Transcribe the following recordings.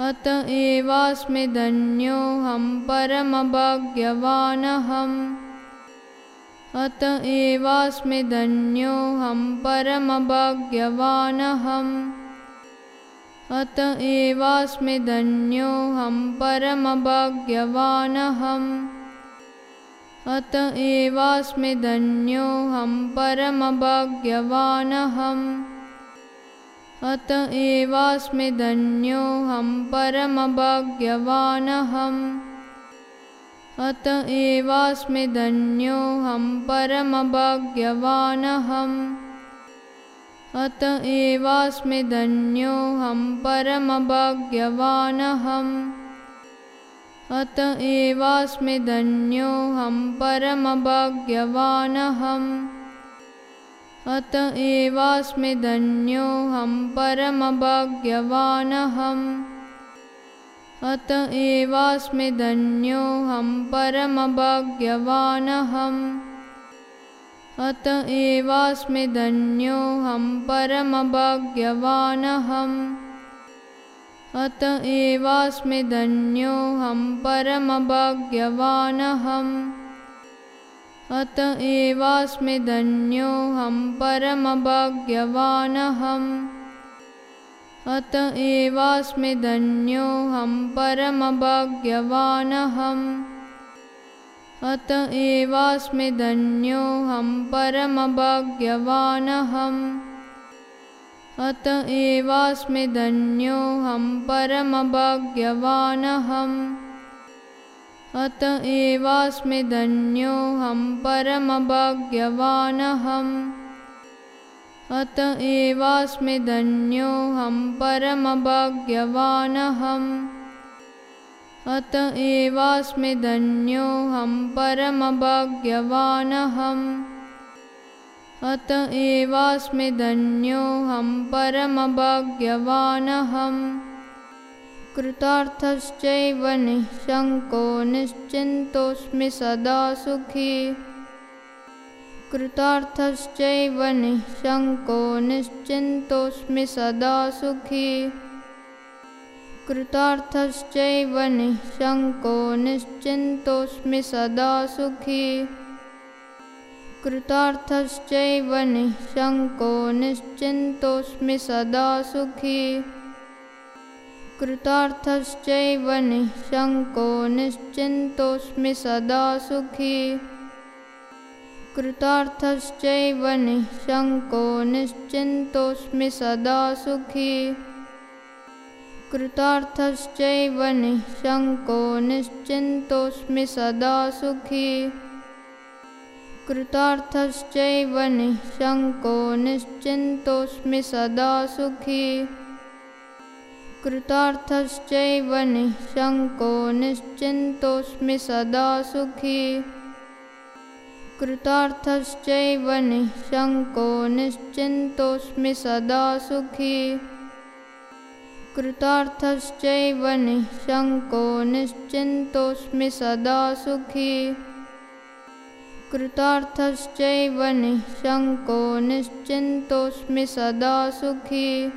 अत एवास्मि धन्योऽहं परमभाग्यवानहम्। अत एवास्मि धन्योऽहं परमभाग्यवानहम्। अत एवास्मि धन्योऽहं परमभाग्यवानहम्। अत एवास्मि धन्योऽहं परमभाग्यवानहम् अत एवास्मि धन्योऽहं परमभाग्यवानहम्। अत एवास्मि धन्योऽहं परमभाग्यवानहम्। अत एवास्मि धन्योऽहं परमभाग्यवानहम्। अत एवास्मि धन्योऽहं परमभाग्यवानहम् अत एवास्मि धन्योऽहं परमभाग्यवानहम्। अत एवास्मि धन्योऽहं परमभाग्यवानहम्। अत एवास्मि धन्योऽहं परमभाग्यवानहम्। अत एवास्मि धन्योऽहं परमभाग्यवानहम् अत एवास्मि धन्योऽहं परमभाग्यवानहम्। अत एवास्मि धन्योऽहं परमभाग्यवानहम्। अत एवास्मि धन्योऽहं परमभाग्यवानहम्। अत एवास्मि धन्योऽहं परमभाग्यवानहम् अत एवास्मि धन्योऽहं परमभाग्यवानहम् अत एवास्मि धन्योऽहं परमभाग्यवानहम् अत एवास्मि धन्योऽहं परमभाग्यवानहम् अत एवास्मि धन्योऽहं परमभाग्यवानहम् कृतार्थश्चैव निःशङ्को निश्चिन्तोऽस्मि सदा सुखी। कृतार्थश्चैव निःशङ्को निश्चिन्तोऽस्मि सदा सुखी। कृतार्थश्चैव निःशङ्को निश्चिन्तोऽस्मि सदा सुखी। कृतार्थश्चैव निःशङ्को निश्चिन्तोऽस्मि सदा सुखी कृतार्थश्चैव निःशङ्को निश्चिन्तोऽस्मि सदा सुखी। कृतार्थश्चैव निःशङ्को निश्चिन्तोऽस्मि सदा सुखी। कृतार्थश्चैव निःशङ्को निश्चिन्तोऽस्मि सदा सुखी। कृतार्थश्चैव निःशङ्को निश्चिन्तोऽस्मि सदा सुखी कृतार्थश्चैव निःशङ्को निश्चिन्तोऽस्मि सदा सुखी। कृतार्थश्चैव निःशङ्को निश्चिन्तोऽस्मि सदा सुखी। कृतार्थश्चैव निःशङ्को निश्चिन्तोऽस्मि सदा सुखी। कृतार्थश्चैव निःशङ्को निश्चिन्तोऽस्मि सदा सुखी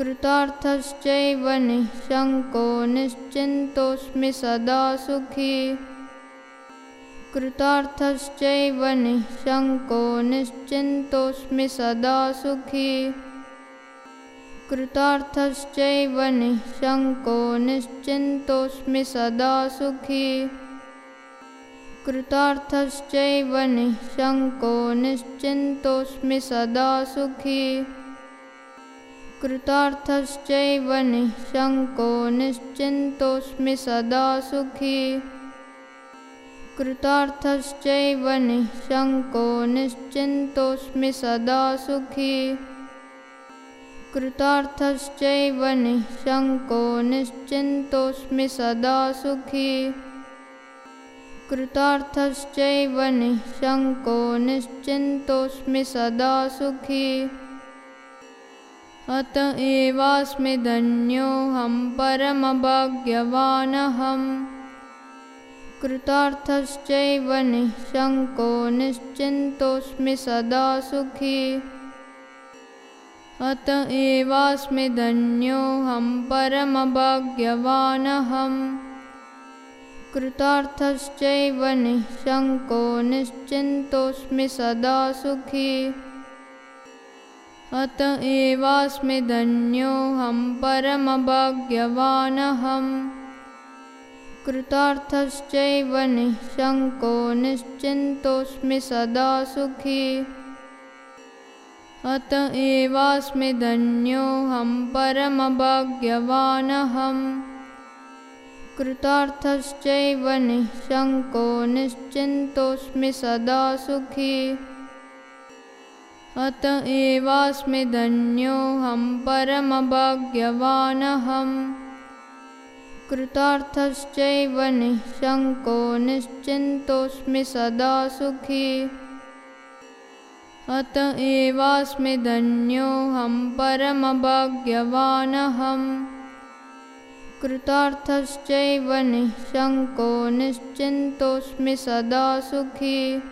कृतार्थश्चैव निःशङ्को निश्चिन्तोऽस्मि सदा सुखी। कृतार्थश्चैव निःशङ्को निश्चिन्तोऽस्मि सदा सुखी। कृतार्थश्चैव निःशङ्को निश्चिन्तोऽस्मि सदा सुखी। कृतार्थश्चैव निःशङ्को निश्चिन्तोऽस्मि सदा सुखी कृतार्थश्चैव निःशङ्को निश्चिन्तोऽस्मि सदा सुखी। कृतार्थश्चैव निःशङ्को निश्चिन्तोऽस्मि सदा सुखी। कृतार्थश्चैव निःशङ्को निश्चिन्तोऽस्मि सदा सुखी। कृतार्थश्चैव निःशङ्को निश्चिन्तोऽस्मि सदा सुखी अत एवास्मि धन्योऽहं परमभाग्यवानहम्। कृतार्थश्चैव निःशङ्को निश्चिन्तोऽस्मि सदा सुखी। अत एवास्मि धन्योऽहं परमभाग्यवानहम्। कृतार्थश्चैव निःशङ्को निश्चिन्तोऽस्मि सदा सुखी अत एवास्मि धन्योऽहं परमभाग्यवानहम्। कृतार्थश्चैव निःशङ्को निश्चिन्तोऽस्मि सदा सुखी। अत एवास्मि धन्योऽहं परमभाग्यवानहम्। कृतार्थश्चैव निःशङ्को निश्चिन्तोऽस्मि सदा सुखी अत एवास्मि धन्योऽहं परमभाग्यवानहम्। कृतार्थश्चैव निःशङ्को निश्चिन्तोऽस्मि सदा सुखी। अत एवास्मि धन्योऽहं परमभाग्यवानहम्। कृतार्थश्चैव निःशङ्को निश्चिन्तोऽस्मि सदा सुखी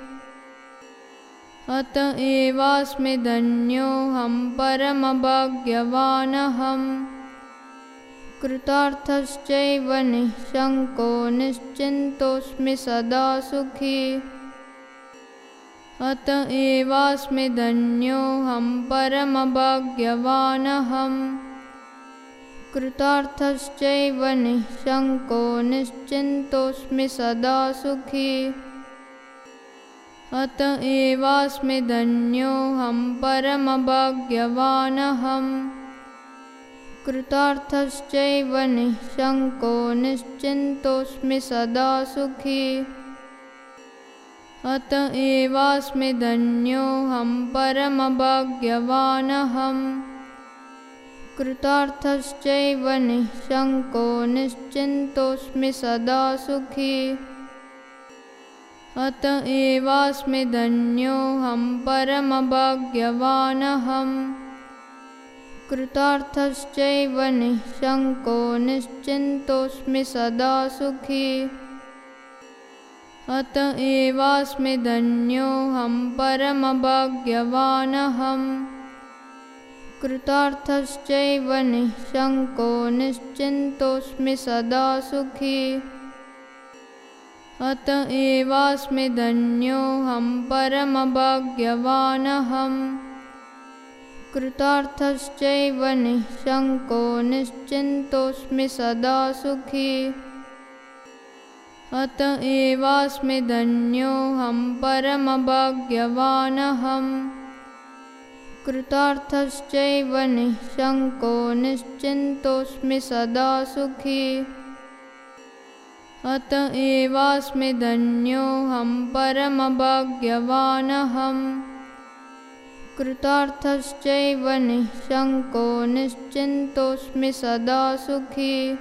अत एवास्मि धन्योऽहं परमभाग्यवानहम्। कृतार्थश्चैव निःशङ्को निश्चिन्तोऽस्मि सदा सुखी। अत एवास्मि धन्योऽहं परमभाग्यवानहम्। कृतार्थश्चैव निःशङ्को निश्चिन्तोऽस्मि सदा सुखी अत एवास्मि धन्योऽहं परमभाग्यवानहम् कृतार्थश्चैव निःशङ्को निश्चिन्तोऽस्मि सदा सुखी। अत एवास्मि धन्योऽहं परमभाग्यवानहम् कृतार्थश्चैव निःशङ्को निश्चिन्तोऽस्मि सदा सुखी अत एवास्मि धन्योऽहं परमभाग्यवानहम्। कृतार्थश्चैव निःशङ्को निश्चिन्तोऽस्मि सदा सुखी। अत एवास्मि धन्योऽहं परमभाग्यवानहम्। कृतार्थश्चैव निःशङ्को निश्चिन्तोऽस्मि सदा सुखी अत एवास्मि धन्योऽहं परमभाग्यवानहम्। कृतार्थश्चैव निःशङ्को निश्चिन्तोऽस्मि सदा सुखी। अत एवास्मि धन्योऽहं परमभाग्यवानहम्। कृतार्थश्चैव निःशङ्को निश्चिन्तोऽस्मि सदा सुखी अत एवास्मि धन्योऽहं परमभाग्यवानहम्। कृतार्थश्चैव निःशङ्को निश्चिन्तोऽस्मि सदा सुखी